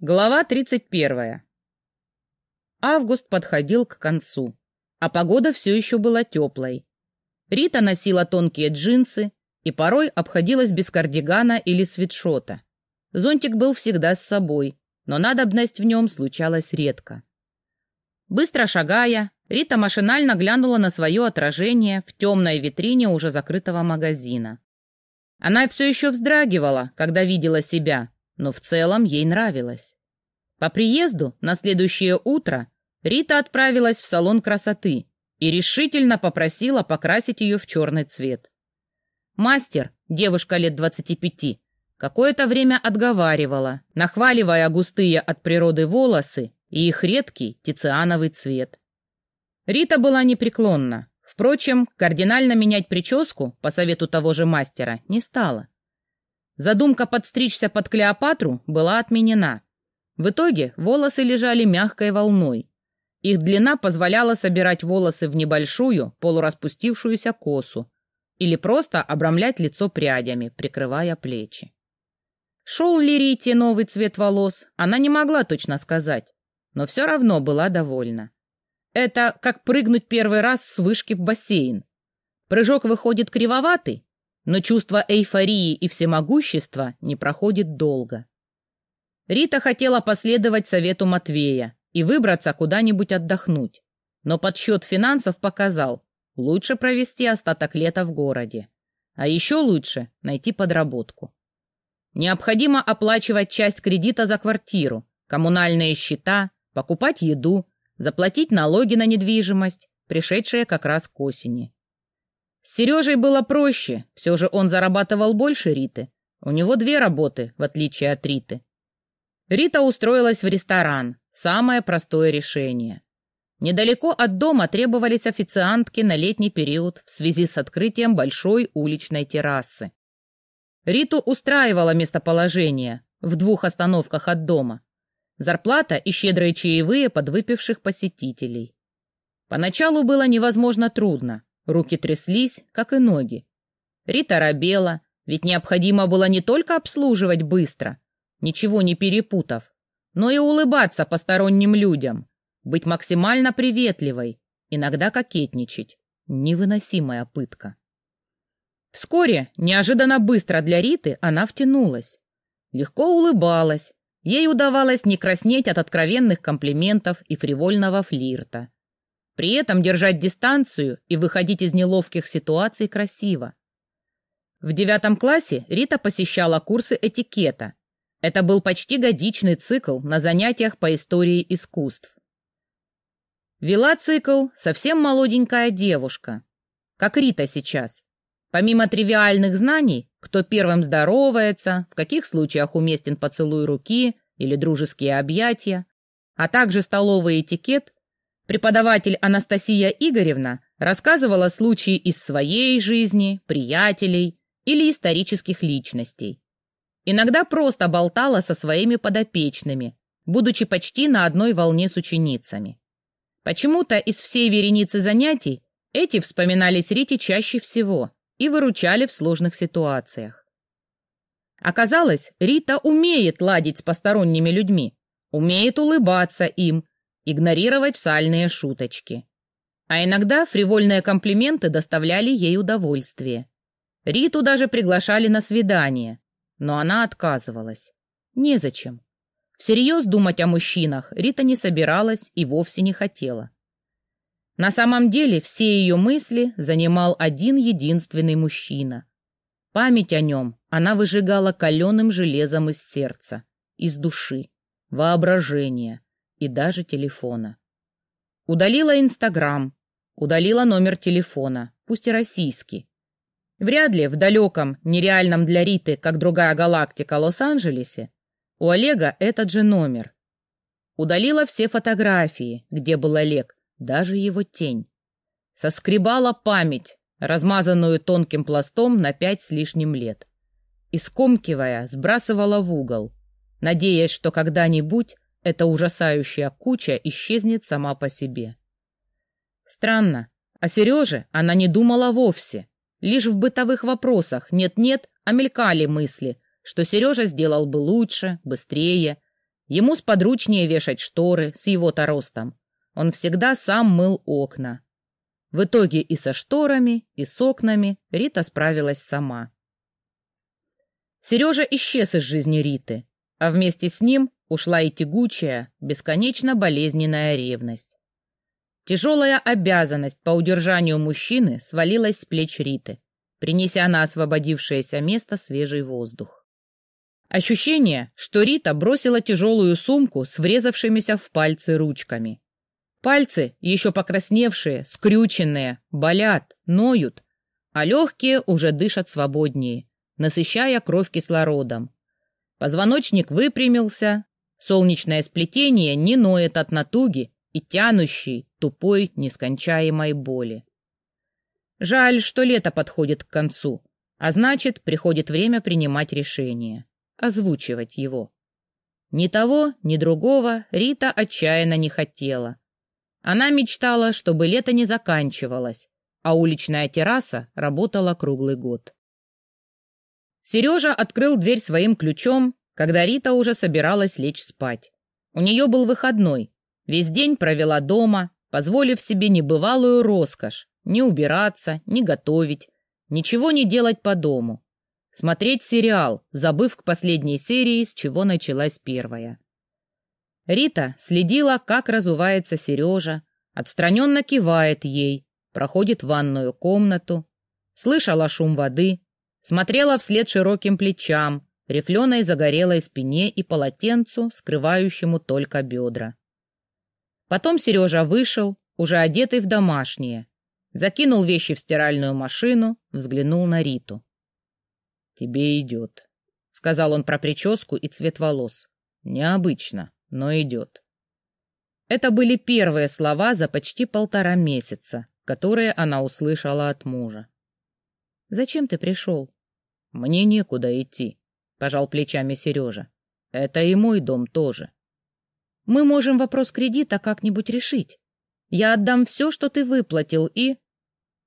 Глава 31. Август подходил к концу, а погода все еще была теплой. Рита носила тонкие джинсы и порой обходилась без кардигана или свитшота. Зонтик был всегда с собой, но надобность в нем случалась редко. Быстро шагая, Рита машинально глянула на свое отражение в темной витрине уже закрытого магазина. Она все еще вздрагивала, когда видела себя, но в целом ей нравилось. По приезду на следующее утро Рита отправилась в салон красоты и решительно попросила покрасить ее в черный цвет. Мастер, девушка лет двадцати пяти, какое-то время отговаривала, нахваливая густые от природы волосы и их редкий тициановый цвет. Рита была непреклонна. Впрочем, кардинально менять прическу, по совету того же мастера, не стала. Задумка подстричься под Клеопатру была отменена. В итоге волосы лежали мягкой волной. Их длина позволяла собирать волосы в небольшую, полураспустившуюся косу или просто обрамлять лицо прядями, прикрывая плечи. Шел ли Рите новый цвет волос, она не могла точно сказать, но все равно была довольна. Это как прыгнуть первый раз с вышки в бассейн. Прыжок выходит кривоватый, но чувство эйфории и всемогущества не проходит долго. Рита хотела последовать совету Матвея и выбраться куда-нибудь отдохнуть, но подсчет финансов показал, лучше провести остаток лета в городе, а еще лучше найти подработку. Необходимо оплачивать часть кредита за квартиру, коммунальные счета, покупать еду, заплатить налоги на недвижимость, пришедшие как раз к осени. С Сережей было проще, все же он зарабатывал больше Риты. У него две работы, в отличие от Риты. Рита устроилась в ресторан, самое простое решение. Недалеко от дома требовались официантки на летний период в связи с открытием большой уличной террасы. Риту устраивало местоположение в двух остановках от дома. Зарплата и щедрые чаевые подвыпивших посетителей. Поначалу было невозможно трудно. Руки тряслись, как и ноги. Рита робела, ведь необходимо было не только обслуживать быстро, ничего не перепутав, но и улыбаться посторонним людям, быть максимально приветливой, иногда кокетничать. Невыносимая пытка. Вскоре, неожиданно быстро для Риты, она втянулась. Легко улыбалась, ей удавалось не краснеть от откровенных комплиментов и фривольного флирта. При этом держать дистанцию и выходить из неловких ситуаций красиво. В девятом классе Рита посещала курсы этикета. Это был почти годичный цикл на занятиях по истории искусств. Вела цикл совсем молоденькая девушка, как Рита сейчас. Помимо тривиальных знаний, кто первым здоровается, в каких случаях уместен поцелуй руки или дружеские объятия, а также столовый этикет, Преподаватель Анастасия Игоревна рассказывала случаи из своей жизни, приятелей или исторических личностей. Иногда просто болтала со своими подопечными, будучи почти на одной волне с ученицами. Почему-то из всей вереницы занятий эти вспоминались Рите чаще всего и выручали в сложных ситуациях. Оказалось, Рита умеет ладить с посторонними людьми, умеет улыбаться им игнорировать сальные шуточки. А иногда фривольные комплименты доставляли ей удовольствие. Риту даже приглашали на свидание, но она отказывалась. Незачем. Всерьез думать о мужчинах Рита не собиралась и вовсе не хотела. На самом деле все ее мысли занимал один единственный мужчина. Память о нем она выжигала каленым железом из сердца, из души, воображения, и даже телефона. Удалила Инстаграм, удалила номер телефона, пусть и российский. Вряд ли в далеком, нереальном для Риты, как другая галактика, Лос-Анджелесе, у Олега этот же номер. Удалила все фотографии, где был Олег, даже его тень. Соскребала память, размазанную тонким пластом на пять с лишним лет. И, скомкивая, сбрасывала в угол, надеясь, что когда-нибудь эта ужасающая куча исчезнет сама по себе. Странно, о Сереже она не думала вовсе. Лишь в бытовых вопросах нет-нет, а мелькали мысли, что Сережа сделал бы лучше, быстрее, Ему сподручнее вешать шторы с его-то ростом. Он всегда сам мыл окна. В итоге и со шторами, и с окнами Рита справилась сама. Сережа исчез из жизни Риты, а вместе с ним ушла и тягучая, бесконечно болезненная ревность. Тяжелая обязанность по удержанию мужчины свалилась с плеч Риты, принеся на освободившееся место свежий воздух. Ощущение, что Рита бросила тяжелую сумку с врезавшимися в пальцы ручками. Пальцы, еще покрасневшие, скрюченные, болят, ноют, а легкие уже дышат свободнее, насыщая кровь кислородом. Позвоночник выпрямился, солнечное сплетение не ноет от натуги и тянущей, тупой, нескончаемой боли. Жаль, что лето подходит к концу, а значит, приходит время принимать решение, озвучивать его. Ни того, ни другого Рита отчаянно не хотела. Она мечтала, чтобы лето не заканчивалось, а уличная терраса работала круглый год. Сережа открыл дверь своим ключом, когда Рита уже собиралась лечь спать. У нее был выходной. Весь день провела дома, позволив себе небывалую роскошь не убираться, не готовить, ничего не делать по дому. Смотреть сериал, забыв к последней серии, с чего началась первая. Рита следила, как разувается Сережа, отстраненно кивает ей, проходит в ванную комнату, слышала шум воды, смотрела вслед широким плечам, рифленой загорелой спине и полотенцу, скрывающему только бедра. Потом Сережа вышел, уже одетый в домашнее, закинул вещи в стиральную машину, взглянул на Риту. «Тебе идет», — сказал он про прическу и цвет волос. «Необычно, но идет». Это были первые слова за почти полтора месяца, которые она услышала от мужа. «Зачем ты пришел?» Мне некуда идти, пожал плечами Сережа. Это и мой дом тоже. Мы можем вопрос кредита как-нибудь решить. Я отдам все, что ты выплатил, и...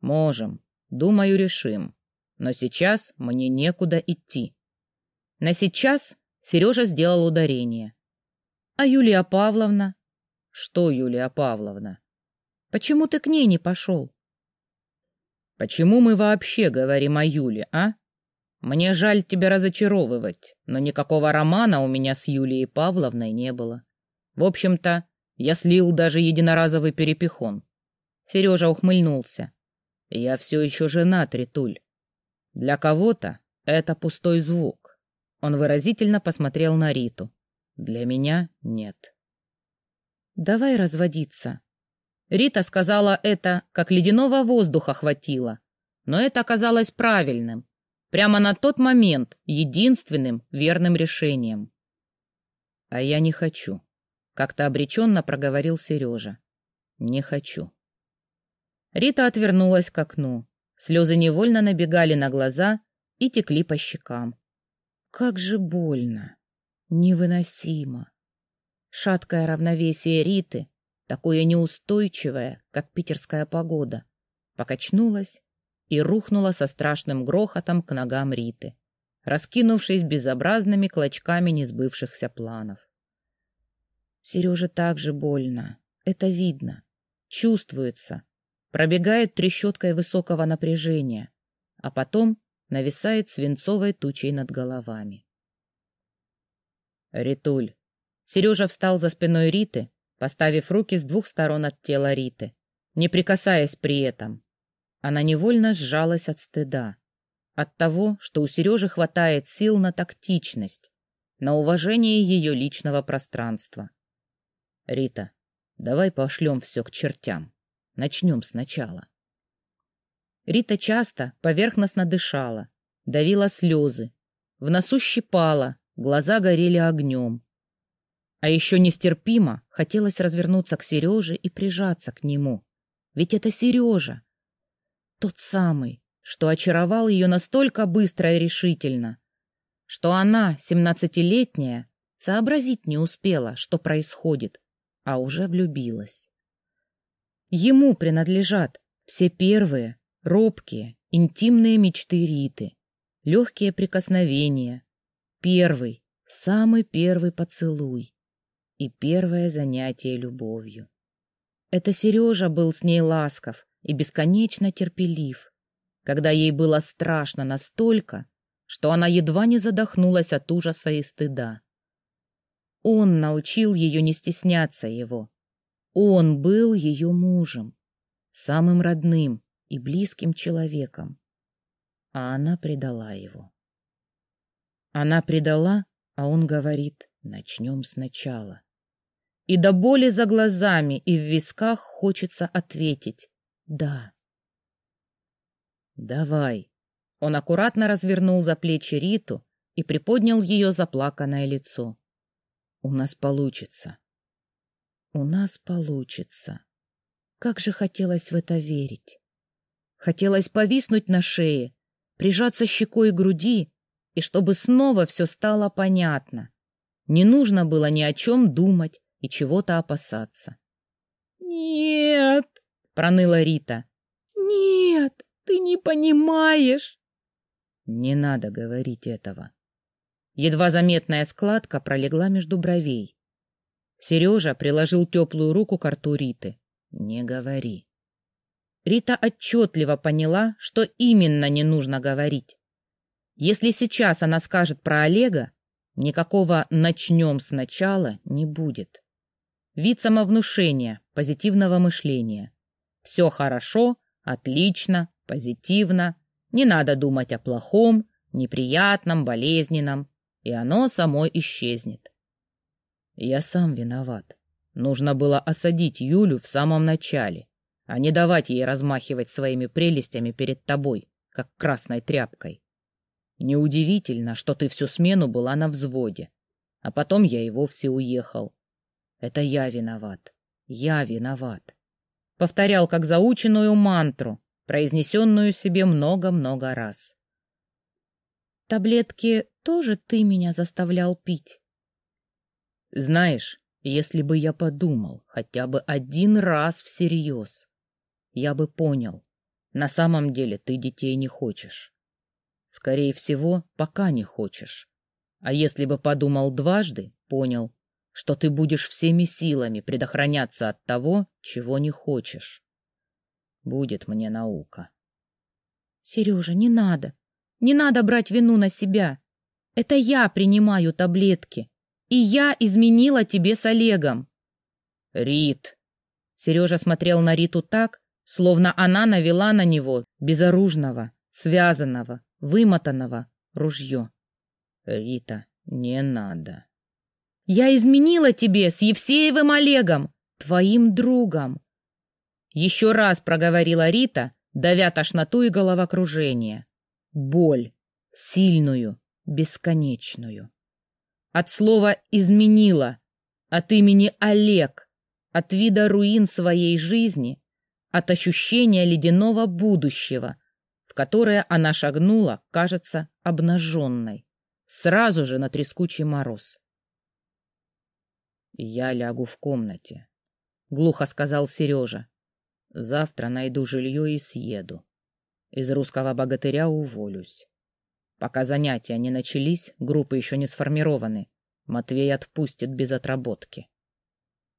Можем. Думаю, решим. Но сейчас мне некуда идти. На сейчас Сережа сделал ударение. А Юлия Павловна? Что Юлия Павловна? Почему ты к ней не пошел? Почему мы вообще говорим о Юле, а? Мне жаль тебя разочаровывать, но никакого романа у меня с Юлией Павловной не было. В общем-то, я слил даже единоразовый перепихон. Сережа ухмыльнулся. Я все еще женат, Ритуль. Для кого-то это пустой звук. Он выразительно посмотрел на Риту. Для меня нет. Давай разводиться. Рита сказала это, как ледяного воздуха хватило. Но это оказалось правильным, Прямо на тот момент единственным верным решением. А я не хочу, как-то обреченно проговорил Сережа. Не хочу. Рита отвернулась к окну. Слезы невольно набегали на глаза и текли по щекам. Как же больно, невыносимо. Шаткое равновесие Риты, такое неустойчивое, как питерская погода, покачнулось и рухнула со страшным грохотом к ногам Риты, раскинувшись безобразными клочками несбывшихся планов. Сереже так же больно. Это видно. Чувствуется. Пробегает трещоткой высокого напряжения, а потом нависает свинцовой тучей над головами. Ритуль. Сережа встал за спиной Риты, поставив руки с двух сторон от тела Риты, не прикасаясь при этом, она невольно сжалась от стыда. От того, что у Сережи хватает сил на тактичность, на уважение ее личного пространства. «Рита, давай пошлем все к чертям. Начнем сначала». Рита часто поверхностно дышала, давила слезы, в носу щипала, глаза горели огнем. А еще нестерпимо хотелось развернуться к Сереже и прижаться к нему. Ведь это Сережа, тот самый, что очаровал ее настолько быстро и решительно, что она, семнадцатилетняя, сообразить не успела, что происходит, а уже влюбилась. Ему принадлежат все первые, робкие, интимные мечты Риты, легкие прикосновения, первый, самый первый поцелуй, и первое занятие любовью. Это Сережа был с ней ласков и бесконечно терпелив, когда ей было страшно настолько, что она едва не задохнулась от ужаса и стыда. Он научил ее не стесняться его. Он был ее мужем, самым родным и близким человеком. А она предала его. Она предала, а он говорит, начнем сначала. И до боли за глазами и в висках хочется ответить «да». «Давай». Он аккуратно развернул за плечи Риту и приподнял ее заплаканное лицо. «У нас получится». «У нас получится». Как же хотелось в это верить. Хотелось повиснуть на шее, прижаться щекой к груди, и чтобы снова все стало понятно. Не нужно было ни о чем думать и чего-то опасаться. «Нет!» — проныла Рита. «Нет, ты не понимаешь!» Не надо говорить этого. Едва заметная складка пролегла между бровей. Сережа приложил теплую руку к рту Риты. «Не говори». Рита отчетливо поняла, что именно не нужно говорить. Если сейчас она скажет про Олега, никакого «начнем сначала» не будет. Вид самовнушения, позитивного мышления. Все хорошо, отлично, позитивно, не надо думать о плохом, неприятном, болезненном, и оно само исчезнет. Я сам виноват. Нужно было осадить Юлю в самом начале, а не давать ей размахивать своими прелестями перед тобой, как красной тряпкой. Неудивительно, что ты всю смену была на взводе, а потом я и вовсе уехал. Это я виноват. Я виноват. Повторял как заученную мантру, произнесенную себе много-много раз. Таблетки тоже ты меня заставлял пить? Знаешь, если бы я подумал хотя бы один раз всерьез, я бы понял, на самом деле ты детей не хочешь. Скорее всего, пока не хочешь. А если бы подумал дважды, понял, что ты будешь всеми силами предохраняться от того, чего не хочешь. Будет мне наука. Сережа, не надо. Не надо брать вину на себя. Это я принимаю таблетки. И я изменила тебе с Олегом. Рит. Сережа смотрел на Риту так, словно она навела на него безоружного, связанного, вымотанного ружье. Рита, не надо. Я изменила тебе с Евсеевым Олегом, твоим другом. Еще раз проговорила Рита, давя тошноту и головокружение. Боль. Сильную, бесконечную. От слова «изменила», от имени Олег, от вида руин своей жизни, от ощущения ледяного будущего, в которое она шагнула, кажется, обнаженной, сразу же на трескучий мороз. «Я лягу в комнате», — глухо сказал Сережа. «Завтра найду жилье и съеду. Из русского богатыря уволюсь. Пока занятия не начались, группы еще не сформированы. Матвей отпустит без отработки».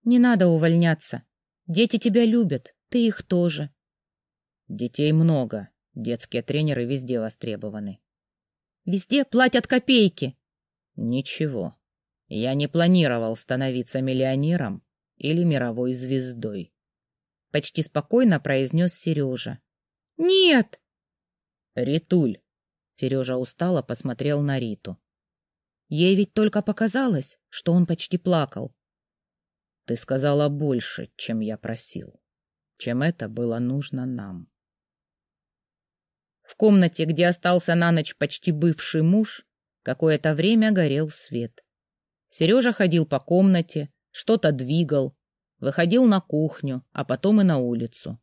«Не надо увольняться. Дети тебя любят, ты их тоже». «Детей много, Детские тренеры везде востребованы. Везде платят копейки. Ничего. Я не планировал становиться миллионером или мировой звездой. Почти спокойно произнес Сережа. Нет! Ритуль. Сережа устало посмотрел на Риту. Ей ведь только показалось, что он почти плакал. Ты сказала больше, чем я просил, чем это было нужно нам. В комнате, где остался на ночь почти бывший муж, какое-то время горел свет. Сережа ходил по комнате, что-то двигал, выходил на кухню, а потом и на улицу.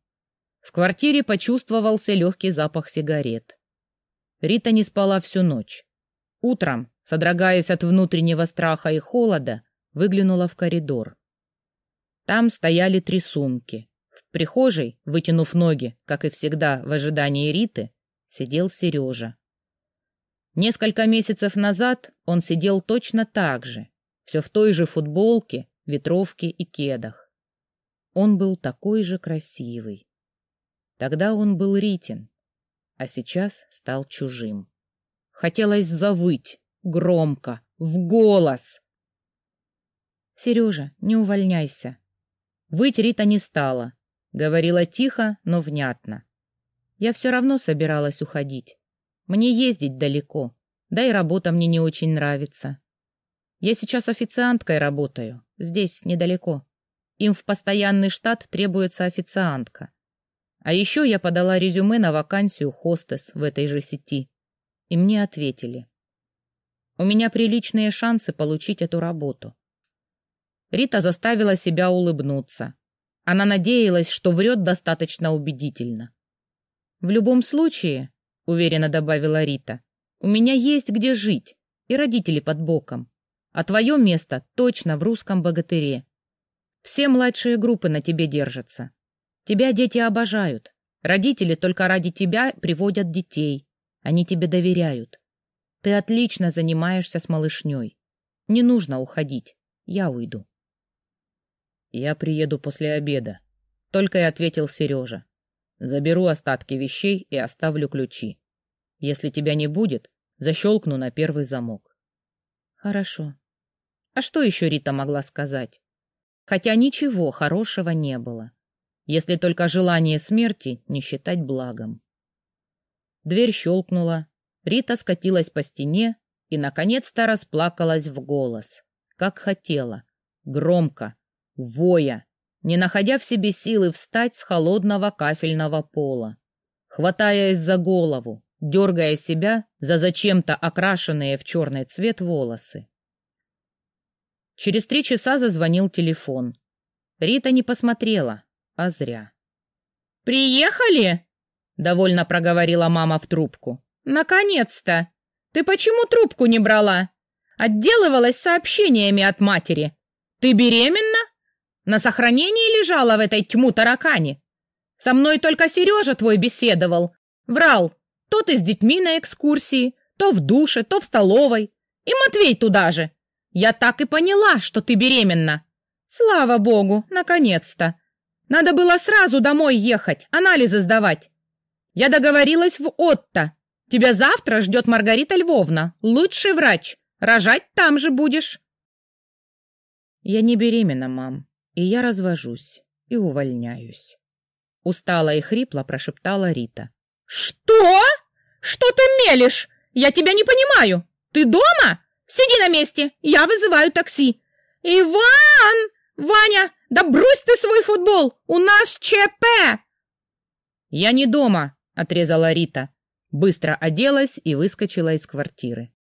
В квартире почувствовался легкий запах сигарет. Рита не спала всю ночь. Утром, содрогаясь от внутреннего страха и холода, выглянула в коридор. Там стояли три сумки. В прихожей, вытянув ноги, как и всегда в ожидании Риты, сидел Сережа. Несколько месяцев назад он сидел точно так же, все в той же футболке ветровке и кедах. Он был такой же красивый. Тогда он был Ритин, а сейчас стал чужим. Хотелось завыть громко, в голос. «Сережа, не увольняйся». Выть Рита не стала. Говорила тихо, но внятно. Я все равно собиралась уходить. Мне ездить далеко, да и работа мне не очень нравится. Я сейчас официанткой работаю, здесь, недалеко. Им в постоянный штат требуется официантка. А еще я подала резюме на вакансию хостес в этой же сети. И мне ответили. У меня приличные шансы получить эту работу. Рита заставила себя улыбнуться. Она надеялась, что врет достаточно убедительно. «В любом случае», — уверенно добавила Рита, — «у меня есть где жить, и родители под боком. А твое место точно в русском богатыре. Все младшие группы на тебе держатся. Тебя дети обожают. Родители только ради тебя приводят детей. Они тебе доверяют. Ты отлично занимаешься с малышней. Не нужно уходить. Я уйду. Я приеду после обеда. Только и ответил Сережа. Заберу остатки вещей и оставлю ключи. Если тебя не будет, защелкну на первый замок. Хорошо. А что еще Рита могла сказать? Хотя ничего хорошего не было, если только желание смерти не считать благом. Дверь щелкнула, Рита скатилась по стене и, наконец-то, расплакалась в голос, как хотела, громко, воя, не находя в себе силы встать с холодного кафельного пола, хватаясь за голову, дергая себя за зачем-то окрашенные в черный цвет волосы. Через три часа зазвонил телефон. Рита не посмотрела, а зря. «Приехали?» — довольно проговорила мама в трубку. «Наконец-то! Ты почему трубку не брала? Отделывалась сообщениями от матери. Ты беременна? На сохранении лежала в этой тьму таракани. Со мной только Сережа твой беседовал. Врал. То ты с детьми на экскурсии, то в душе, то в столовой. И Матвей туда же. Я так и поняла, что ты беременна. Слава богу, наконец-то. Надо было сразу домой ехать, анализы сдавать. Я договорилась в Отто. Тебя завтра ждет Маргарита Львовна, лучший врач. Рожать там же будешь. Я не беременна, мам, и я развожусь и увольняюсь. Устала и хрипло прошептала Рита. Что? Что ты мелешь? Я тебя не понимаю. Ты дома? Сиди на месте, я вызываю такси. Иван! Ваня, да брось ты свой футбол, у нас ЧП! Я не дома, отрезала Рита. Быстро оделась и выскочила из квартиры.